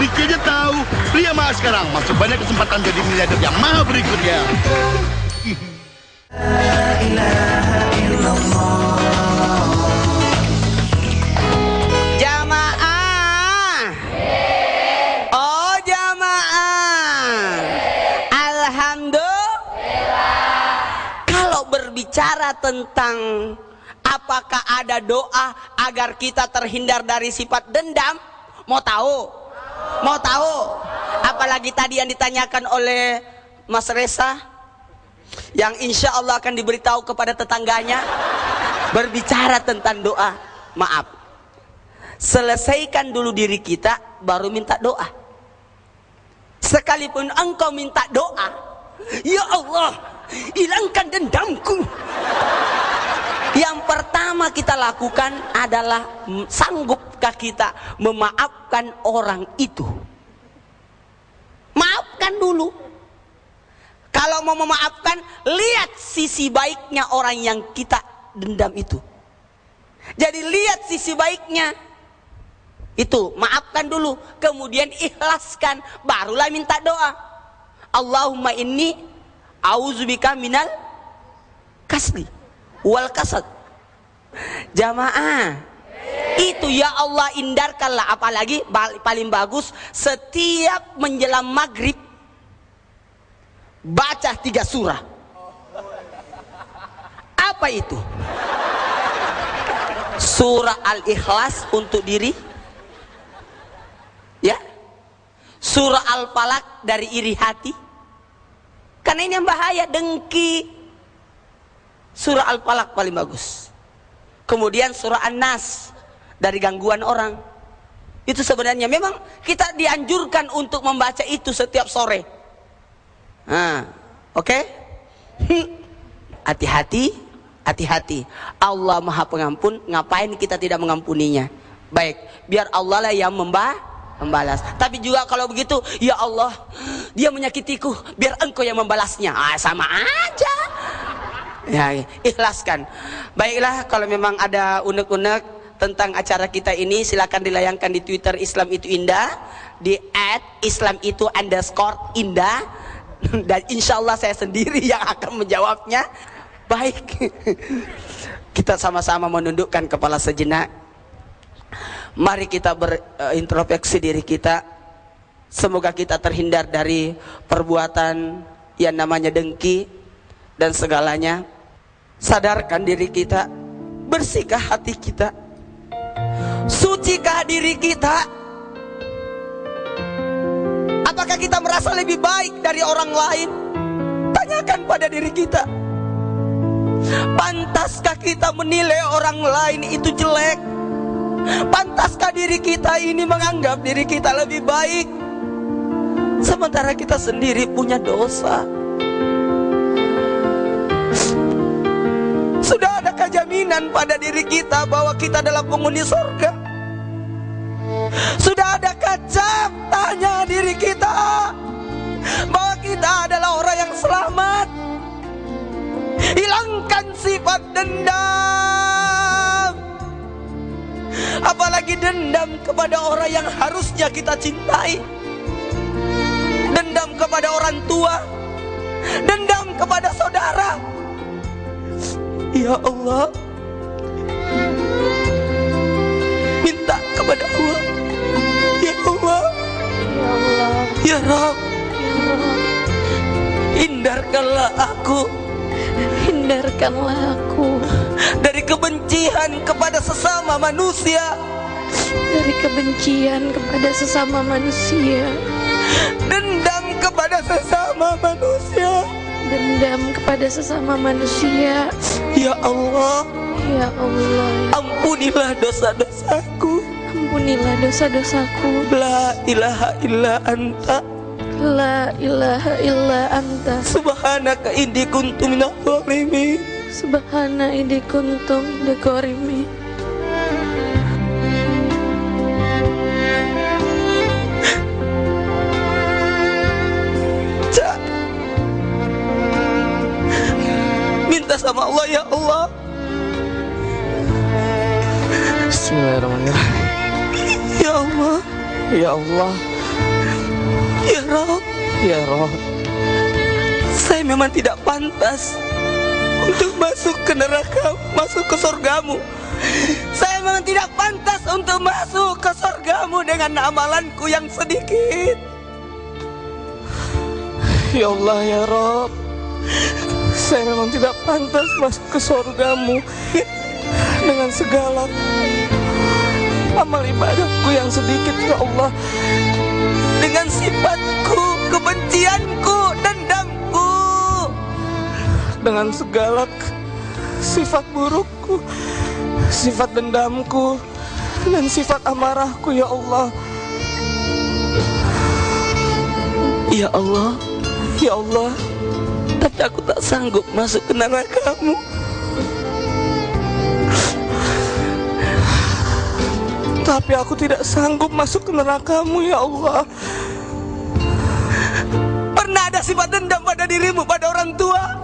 Dikirnya tahu, beli mahal sekarang. Masih banyak kesempatan jadi miliarder yang mahal berikutnya. Oh. Kalau berbicara tentang apakah ada doa agar kita terhindar dari sifat dendam, mau tahu? Mau tahu? Apalagi tadi yang ditanyakan oleh Mas Resa yang insya Allah akan diberitahu kepada tetangganya berbicara tentang doa. Maaf, selesaikan dulu diri kita baru minta doa sekalipun engkau minta doa ya Allah hilangkan dendamku yang pertama kita lakukan adalah sanggupkah kita memaafkan orang itu? Maafkan dulu. Kalau mau memaafkan lihat sisi baiknya orang yang kita dendam itu. Jadi lihat sisi baiknya. Itu maafkan dulu, kemudian ikhlaskan, barulah minta doa. Allahumma inni auzubika minal kasli wal kasad. Jamaah, itu ya Allah indarkanlah apalagi paling bagus setiap menjelang maghrib baca tiga surah. Apa itu? Surah Al-Ikhlas untuk diri Ya. Surah Al-Falaq dari iri hati. Karena ini yang bahaya, dengki. Surah Al-Falaq paling bagus. Kemudian surah An-Nas dari gangguan orang. Itu sebenarnya memang kita dianjurkan untuk membaca itu setiap sore. Nah, oke? Okay? Hati-hati, hati-hati. Allah Maha Pengampun, ngapain kita tidak mengampuninya? Baik, biar Allah lah yang membah membalas. Tapi juga kalau begitu, ya Allah, dia menyakitiku, biar engkau yang membalasnya. Ah, sama aja. Ya, ikhlaskan. Baiklah, kalau memang ada unek-unek tentang acara kita ini, silakan dilayangkan di Twitter Islam itu indah, di Islam itu underscore indah, dan insya Allah saya sendiri yang akan menjawabnya. Baik, kita sama-sama menundukkan kepala sejenak. Mari kita berintrospeksi diri kita. Semoga kita terhindar dari perbuatan yang namanya dengki dan segalanya. Sadarkan diri kita, bersihkah hati kita, sucikah diri kita. Apakah kita merasa lebih baik dari orang lain? Tanyakan pada diri kita. Pantaskah kita menilai orang lain itu jelek? Pantaskah diri kita ini menganggap diri kita lebih baik Sementara kita sendiri punya dosa ada kejaminan pada diri kita bahwa kita adalah penghuni surga. Sudah ada kaca tanya diri kita Bahwa kita adalah orang yang selamat. Hilangkan sifat dendam. Apalagi dendam kepada orang yang harusnya kita cintai. Dendam kepada orang tua. Dendam kepada saudara. Ya Allah Minta kepada Allah. Ya Allah. Ya Allah Ya Ya Hindarkanlah aku. Hindarkanlah aku. Dari kebencian kepada sesama manusia. Dari kebencian kepada sesama manusia. Dendam kepada sesama manusia. Dendam kepada sesama manusia. Ya Allah. Ya Allah Ampunilah dosa-dosaku. Ampunilah dosa-dosaku. La ilaha illa anta. La ilaha illa anta. Subhanaka inni kuntu minal zalimin Subhana idi kuntum dekorimi Allah, Ya Allah, ya Rob, ya Roh, saya memang tidak pantas untuk masuk ke neraka, masuk ke surgamu. Saya memang tidak pantas untuk masuk ke surgamu dengan amalanku yang sedikit. ya Allah, ya Rob. Saya memang tidak pantas masuk ke surgamu dengan segala amal ibadahku yang sedikit, ya Allah. Dengan sifatku, kebencianku, dendamku. Dengan segala sifat burukku, sifat dendamku, dan sifat amarahku, ya Allah. Ya Allah, Ya Allah, tapi aku tak sanggup masuk ke nerakamu. Tapi aku tidak sanggup masuk ke nerakamu, ya Allah. Pernah ada sifat dendam pada dirimu, pada orang tua?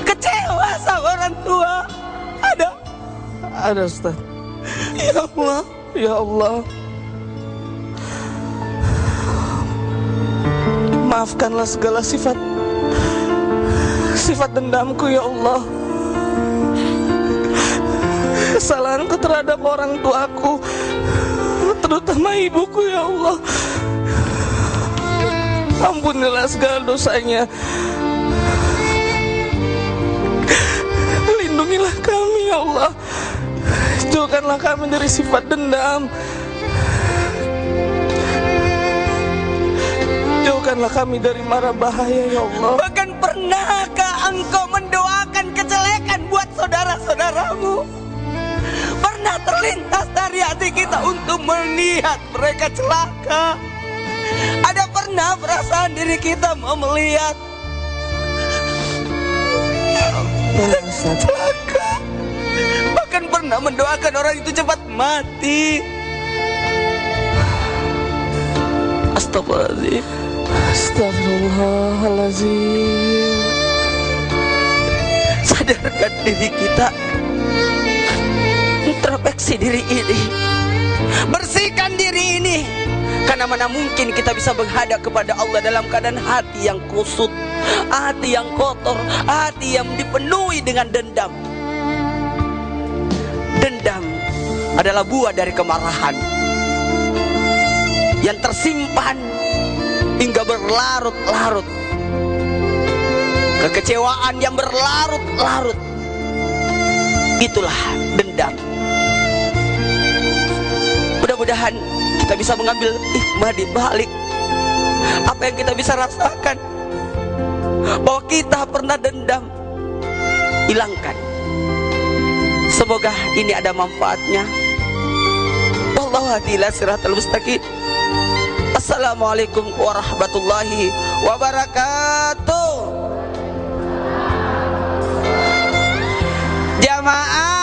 Kecewa sama orang tua? Ada? Ada Ustaz. Ya Allah, Ya Allah. Maafkanlah segala sifat sifat dendamku ya Allah. Kesalahanku terhadap orang tuaku, terutama ibuku ya Allah. Ampunilah segala dosanya. Lindungilah kami ya Allah. Jauhkanlah kami dari sifat dendam. Jauhkanlah kami dari mara bahaya ya Allah. bahkan pernahkah engkau mendoakan kejelekan buat saudara-saudaramu? Kita untuk melihat mereka celaka? Ada pernah perasaan diri kita mau melihat celaka? Bahkan pernah mendoakan orang itu cepat mati. Astagfirullahaladzim. Astagfirullahaladzim. sadarkan diri kita introspeksi diri ini bersihkan diri ini. Karena mana mungkin kita bisa menghadap kepada Allah dalam keadaan hati yang kusut hati yang kotor hati yang dipenuhi dengan dendam. Dendam adalah buah dari kemarahan yang tersimpan hingga berlarut-larut. Kekecewaan yang berlarut-larut. Itulah dendam mudah-mudahan kita bisa mengambil hikmah di balik apa yang kita bisa rasakan. Bahwa kita pernah dendam hilangkan. Semoga ini ada manfaatnya. Wallahu ila siratal mustaqim. Assalamualaikum warahmatullahi wabarakatuh. Jamaah